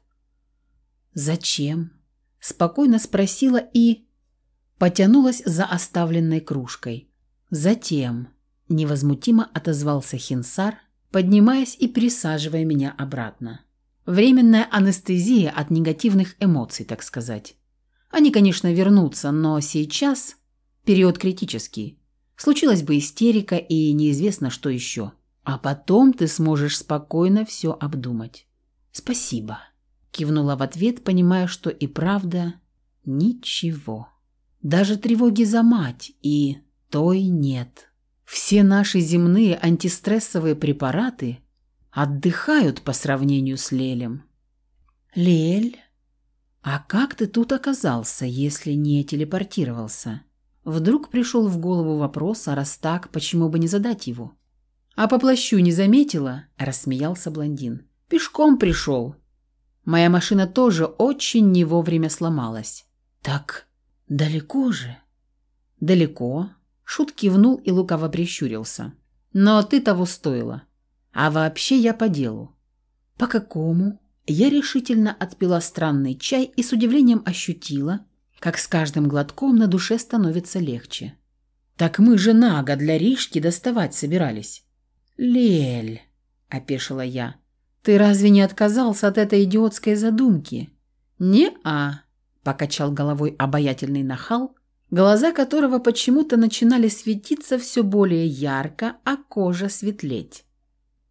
«Зачем?» – спокойно спросила и потянулась за оставленной кружкой. Затем невозмутимо отозвался Хинсар, поднимаясь и присаживая меня обратно. Временная анестезия от негативных эмоций, так сказать. Они, конечно, вернутся, но сейчас период критический. Случилась бы истерика и неизвестно, что еще. А потом ты сможешь спокойно все обдумать. Спасибо. Кивнула в ответ, понимая, что и правда ничего. Даже тревоги за мать и той нет. Все наши земные антистрессовые препараты отдыхают по сравнению с Лелем. Лель, а как ты тут оказался, если не телепортировался? Вдруг пришел в голову вопрос, а раз так, почему бы не задать его? А по плащу не заметила? Рассмеялся блондин. Пешком пришел. Моя машина тоже очень не вовремя сломалась. Так далеко же? «Далеко?» Шут кивнул и лукаво прищурился. «Но ты того стоила. А вообще я по делу». «По какому?» Я решительно отпила странный чай и с удивлением ощутила, как с каждым глотком на душе становится легче. «Так мы же нага для Ришки доставать собирались». «Лель», — опешила я, — «ты разве не отказался от этой идиотской задумки?» «Не-а», — покачал головой обаятельный нахал, глаза которого почему-то начинали светиться все более ярко, а кожа светлеть.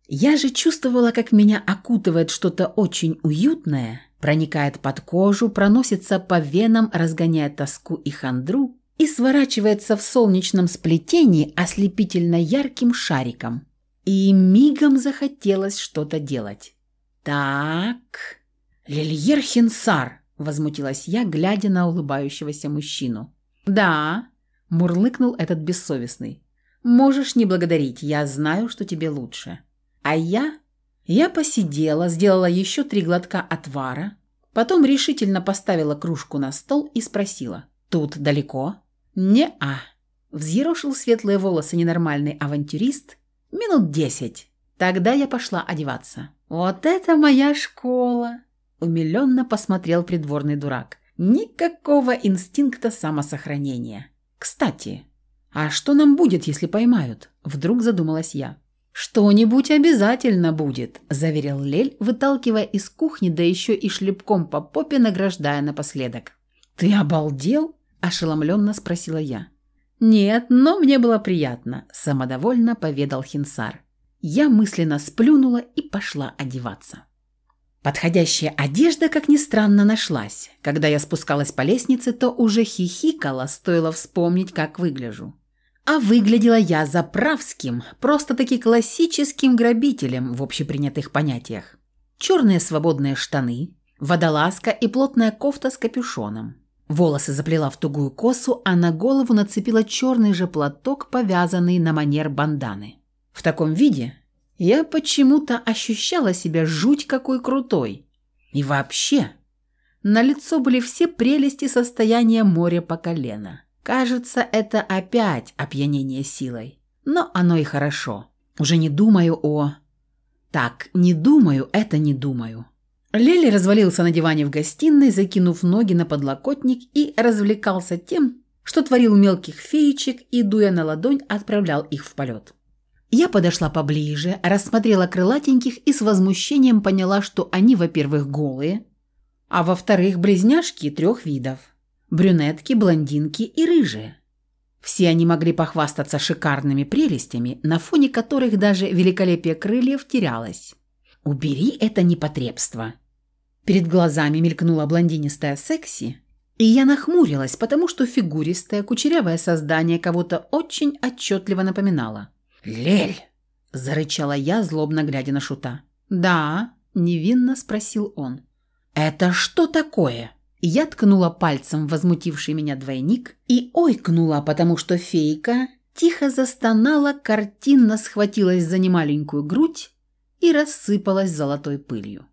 Я же чувствовала, как меня окутывает что-то очень уютное, проникает под кожу, проносится по венам, разгоняя тоску и хандру и сворачивается в солнечном сплетении ослепительно ярким шариком. И мигом захотелось что-то делать. «Так...» «Лильер Хинсар!» – возмутилась я, глядя на улыбающегося мужчину. «Да», – мурлыкнул этот бессовестный. «Можешь не благодарить, я знаю, что тебе лучше». А я... Я посидела, сделала еще три глотка отвара, потом решительно поставила кружку на стол и спросила. «Тут далеко?» «Не-а». Взъерошил светлые волосы ненормальный авантюрист. «Минут десять». Тогда я пошла одеваться. «Вот это моя школа!» Умиленно посмотрел придворный дурак. Никакого инстинкта самосохранения. «Кстати, а что нам будет, если поймают?» Вдруг задумалась я. «Что-нибудь обязательно будет», – заверил Лель, выталкивая из кухни, да еще и шлепком по попе, награждая напоследок. «Ты обалдел?» – ошеломленно спросила я. «Нет, но мне было приятно», – самодовольно поведал Хинсар. Я мысленно сплюнула и пошла одеваться. Подходящая одежда, как ни странно, нашлась. Когда я спускалась по лестнице, то уже хихикала, стоило вспомнить, как выгляжу. А выглядела я заправским, просто-таки классическим грабителем в общепринятых понятиях. Черные свободные штаны, водолазка и плотная кофта с капюшоном. Волосы заплела в тугую косу, а на голову нацепила черный же платок, повязанный на манер банданы. В таком виде я почему-то ощущала себя жуть какой крутой. И вообще, на лицо были все прелести состояния моря по колено. Кажется, это опять опьянение силой. Но оно и хорошо. Уже не думаю о... Так, не думаю, это не думаю. Лели развалился на диване в гостиной, закинув ноги на подлокотник и развлекался тем, что творил мелких феечек и, дуя на ладонь, отправлял их в полет. Я подошла поближе, рассмотрела крылатеньких и с возмущением поняла, что они, во-первых, голые, а во-вторых, близняшки трех видов брюнетки, блондинки и рыжие. Все они могли похвастаться шикарными прелестями, на фоне которых даже великолепие крыльев терялось. «Убери это непотребство!» Перед глазами мелькнула блондинистая секси, и я нахмурилась, потому что фигуристое, кучерявое создание кого-то очень отчетливо напоминало. «Лель!» – зарычала я, злобно глядя на шута. «Да?» – невинно спросил он. «Это что такое?» Я ткнула пальцем в возмутивший меня двойник и ойкнула, потому что фейка тихо застонала, картинно схватилась за немаленькую грудь и рассыпалась золотой пылью.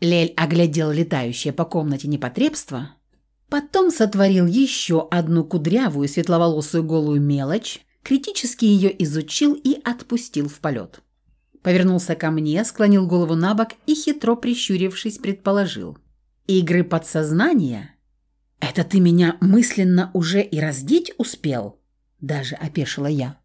Лель оглядел летающее по комнате непотребство, потом сотворил еще одну кудрявую светловолосую голую мелочь, критически ее изучил и отпустил в полет. Повернулся ко мне, склонил голову на бок и, хитро прищурившись, предположил – Игры подсознания? Это ты меня мысленно уже и раздеть успел? Даже опешила я.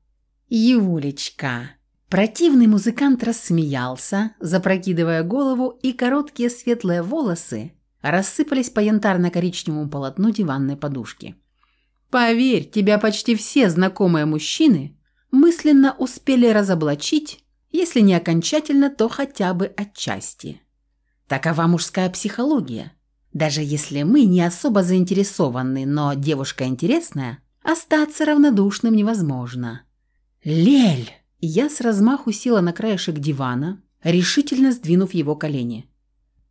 Юлечка. Противный музыкант рассмеялся, запрокидывая голову, и короткие светлые волосы рассыпались по янтарно-коричневому полотну диванной подушки. Поверь, тебя почти все знакомые мужчины мысленно успели разоблачить, если не окончательно, то хотя бы отчасти. Такова мужская психология. Даже если мы не особо заинтересованы, но девушка интересная, остаться равнодушным невозможно. «Лель!» Я с размаху села на краешек дивана, решительно сдвинув его колени.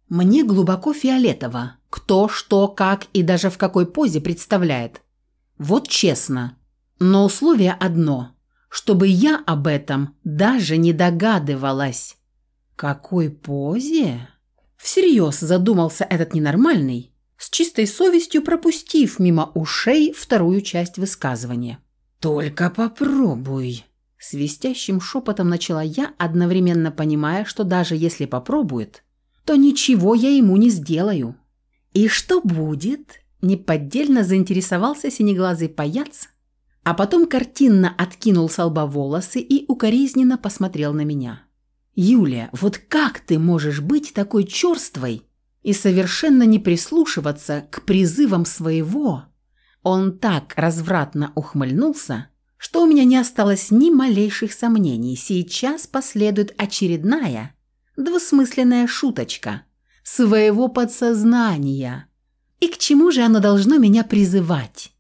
«Мне глубоко фиолетово. Кто, что, как и даже в какой позе представляет. Вот честно. Но условие одно – чтобы я об этом даже не догадывалась». «Какой позе?» Всерьез задумался этот ненормальный, с чистой совестью пропустив мимо ушей вторую часть высказывания. «Только попробуй!» Свистящим шепотом начала я, одновременно понимая, что даже если попробует, то ничего я ему не сделаю. «И что будет?» – неподдельно заинтересовался синеглазый паяц, а потом картинно откинул с лба волосы и укоризненно посмотрел на меня. «Юлия, вот как ты можешь быть такой черствой и совершенно не прислушиваться к призывам своего?» Он так развратно ухмыльнулся, что у меня не осталось ни малейших сомнений. Сейчас последует очередная двусмысленная шуточка своего подсознания. И к чему же оно должно меня призывать?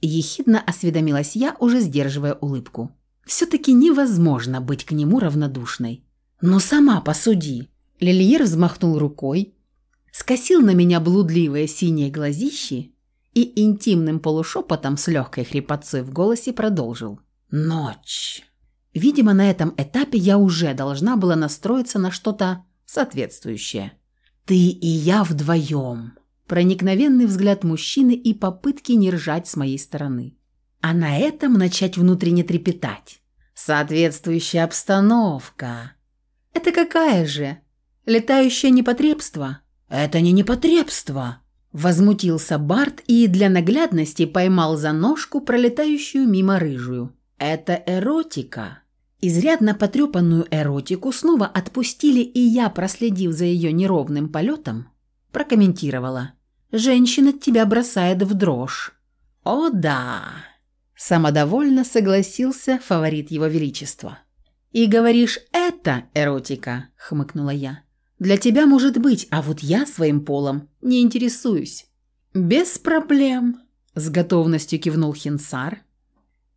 Ехидно осведомилась я, уже сдерживая улыбку. Все-таки невозможно быть к нему равнодушной. Но сама посуди. Лильер взмахнул рукой, скосил на меня блудливые синие глазищи и интимным полушепотом с легкой хрипотцой в голосе продолжил. «Ночь». Видимо, на этом этапе я уже должна была настроиться на что-то соответствующее. «Ты и я вдвоем». Проникновенный взгляд мужчины и попытки не ржать с моей стороны. А на этом начать внутренне трепетать. Соответствующая обстановка. Это какая же? Летающее непотребство? Это не непотребство. Возмутился Барт и для наглядности поймал за ножку пролетающую мимо рыжую. «Это эротика». Изрядно потрепанную эротику снова отпустили, и я, проследив за ее неровным полетом, прокомментировала. «Женщина тебя бросает в дрожь». «О да!» – самодовольно согласился фаворит его величества. «И говоришь, это эротика?» – хмыкнула я. Для тебя может быть, а вот я своим полом не интересуюсь». «Без проблем», – с готовностью кивнул Хинсар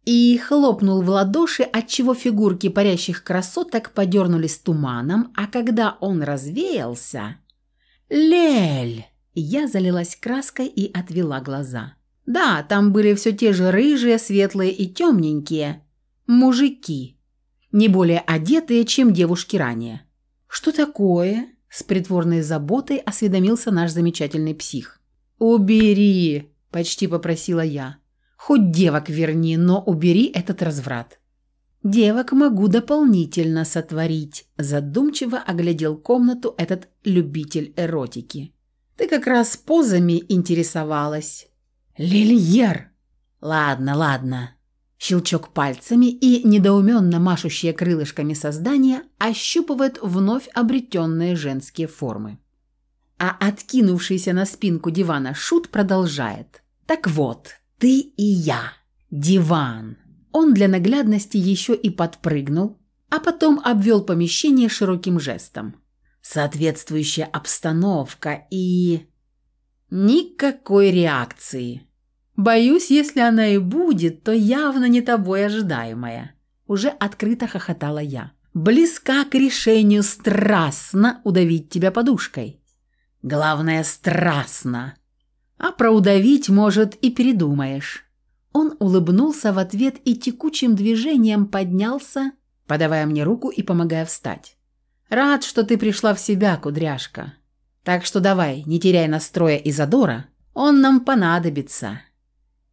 и хлопнул в ладоши, отчего фигурки парящих красоток подернулись туманом, а когда он развеялся... «Лель!» Я залилась краской и отвела глаза. Да, там были все те же рыжие, светлые и темненькие. Мужики. Не более одетые, чем девушки ранее. «Что такое?» – с притворной заботой осведомился наш замечательный псих. «Убери!» – почти попросила я. «Хоть девок верни, но убери этот разврат». «Девок могу дополнительно сотворить», – задумчиво оглядел комнату этот любитель эротики. «Ты как раз позами интересовалась». «Лильер!» «Ладно, ладно», Щелчок пальцами и недоуменно машущие крылышками создания ощупывает вновь обретенные женские формы. А откинувшийся на спинку дивана Шут продолжает. «Так вот, ты и я. Диван». Он для наглядности еще и подпрыгнул, а потом обвел помещение широким жестом. Соответствующая обстановка и... Никакой реакции. Боюсь, если она и будет, то явно не тобой ожидаемая. Уже открыто хохотала я. Близка к решению страстно удавить тебя подушкой. Главное, страстно. А про удавить, может, и передумаешь. Он улыбнулся в ответ и текучим движением поднялся, подавая мне руку и помогая встать. «Рад, что ты пришла в себя, кудряшка. Так что давай, не теряй настроя и задора, он нам понадобится».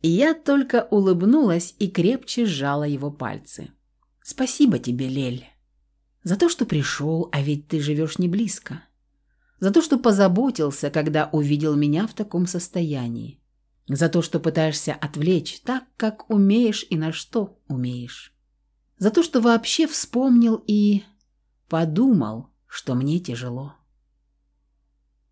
И я только улыбнулась и крепче сжала его пальцы. «Спасибо тебе, Лель, за то, что пришел, а ведь ты живешь не близко. За то, что позаботился, когда увидел меня в таком состоянии. За то, что пытаешься отвлечь так, как умеешь и на что умеешь. За то, что вообще вспомнил и подумал, что мне тяжело».